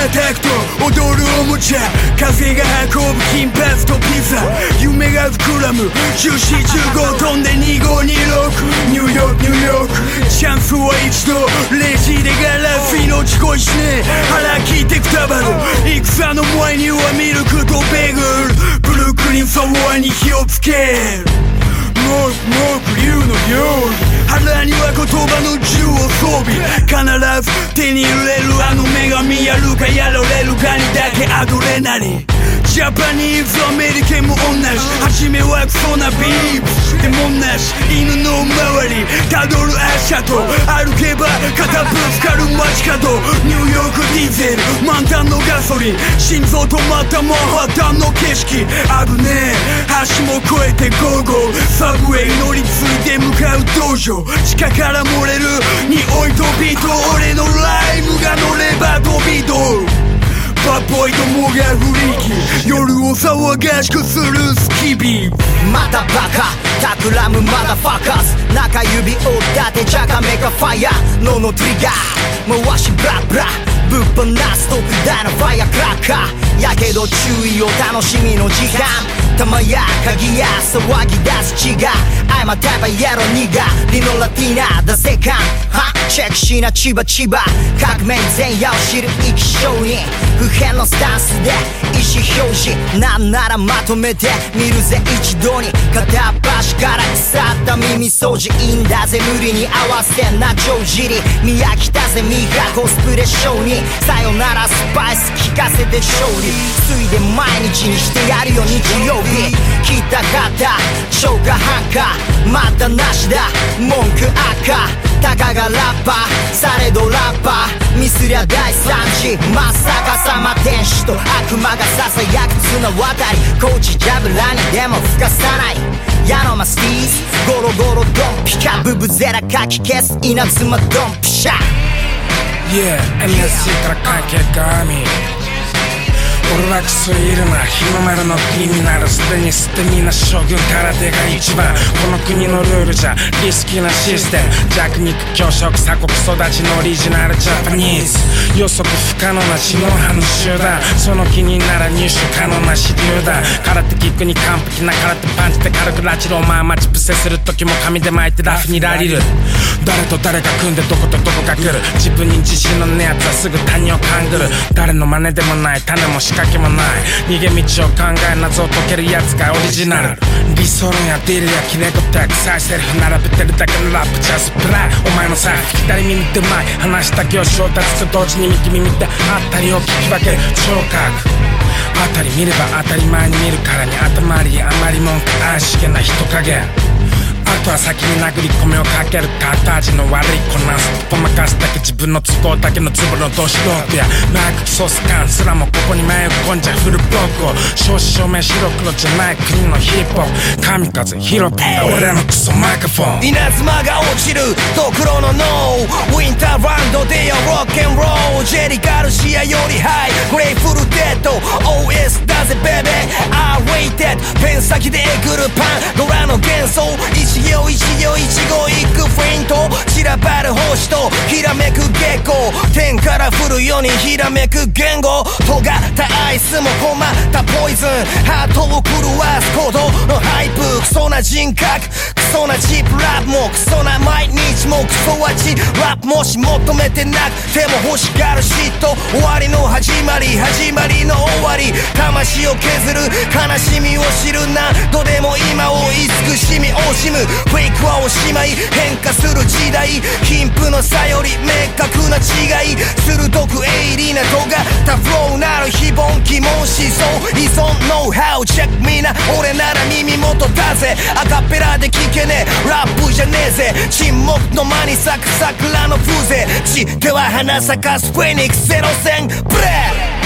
叩くと踊るおもちゃ。風が運ぶ金髪とピザ。夢が膨らむ。1415飛んで2526ニューヨークニューヨークチャンスは一度。レジでガラス命恋しね腹切ってくたばる戦の前にはミルクとベーグル。ブルックリンサワーに火をつける。もうもう竜のように腹には言葉の銃を装備必ず手に入れるあの女神やるかやられるかにだけアドレナリンジャパニーズアメリカンも同じ初めはクソなビーフでもなし犬の周りたどる足跡歩けば片ぶつかる街角ニューヨークディーゼル満タンのガソリン心臓止まったマンハッタンの景色ゴーゴー。サブウェイ乗り継いで向かう道場。地下から漏れる匂いとビート。俺のライムが乗れば飛び道バッボイどもがフリーキ夜を騒がしくするスキビ。またバカ。企むマダファカス。中指を立てジャカメカファイヤー脳のトリガー。回しブラブラ。ぶっ放す特大のファイアクラッカー。やけど注意を楽しみの時間。玉や鍵や騒ぎ出す血が。I'm a type of yellow n が。リノラティナ The second は？チェックしな千葉千葉革命前夜を知る生き証人不変のスタンスで意思表示。なんならまとめて見るぜ一度に。片っ端から腐った耳掃除いいんだぜ無理に合わせな帳尻。見飽きたぜミがコスプレショーに。さよならスパイス効かせて勝利。ついで毎日にしてやるよ日曜日。来たかった消化半化またなしだ。文句赤たかがラッパー。されどラッパー。ミスりゃ大惨事まさかさま天使と悪魔がささやく綱渡り。コーチジャブラにでも吹かさない。矢のマスティーズ。ゴロゴロドン。ピカブブゼラかき消す稲妻ドンピシャ。Yeah, NSC から関係が網俺はクソいるな日の丸の国になるすでに捨て身な将軍空手が一番この国のルールじゃリスキーなシステム弱肉強食鎖国育ちのオリジナルジャパニーズ。予測不可能な知能派の集団その気になら入手可能な手榴弾空手キックに完璧な空手パンチで軽くラチローマーマチプセする時も紙で巻いてラフにラリる。誰と誰が組んでどことどこが来る。自分に自信のねえやつはすぐ谷を勘ぐる。誰の真似でもない種も仕掛けもない。逃げ道を考え謎を解けるやつがオリジナル。理想論やディールやキネコテクサイセルフ並べてるだけのラップ。ジャスプライお前のさ左耳ってうまい話した行承達と同時に右耳ってあったりを聞き分ける。聴覚。あたり見れば当たり前に見るからに頭りあまり文句怪しげな人影。は先に殴り込みをかける。か後味の悪いこなすとまかすだけ自分の都合だけのズボのど素人やマークソース感すらもここに迷い込んじゃフルボークを正真正銘白黒じゃない国のヒップホップ神風ヒロピン俺のクソマイクフォン。稲妻が落ちる。ドクロのノーウィンターランドでよロックンロールジェリガルシアよりハイ。グレイフルデッド OS だぜベベ I waited ペン先でえぐるパン。ドラの幻想。一行一ばる星とひらめく月光天から降るようにひらめく言語尖ったアイスも困ったポイズンハートを狂わすほどのハイプクソな人格クソなチップラップもクソな毎日もクソ味ラップもし求めてなくても欲しがる嫉妬終わりの始まり始まりの終わり魂を削る悲しみを知る何度でも今を慈しみ惜しむフェイクはおしまい変化する時代貧富の差より明確な違い鋭く鋭利な尖ったフローなる非凡疑問思想依存ノウハウチェックみな俺なら耳元だぜアカペラで聞けねえラップじゃねえぜ沈黙の間に咲く桜の風情血では花咲かすフェニックスゼロ戦ブレー